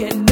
get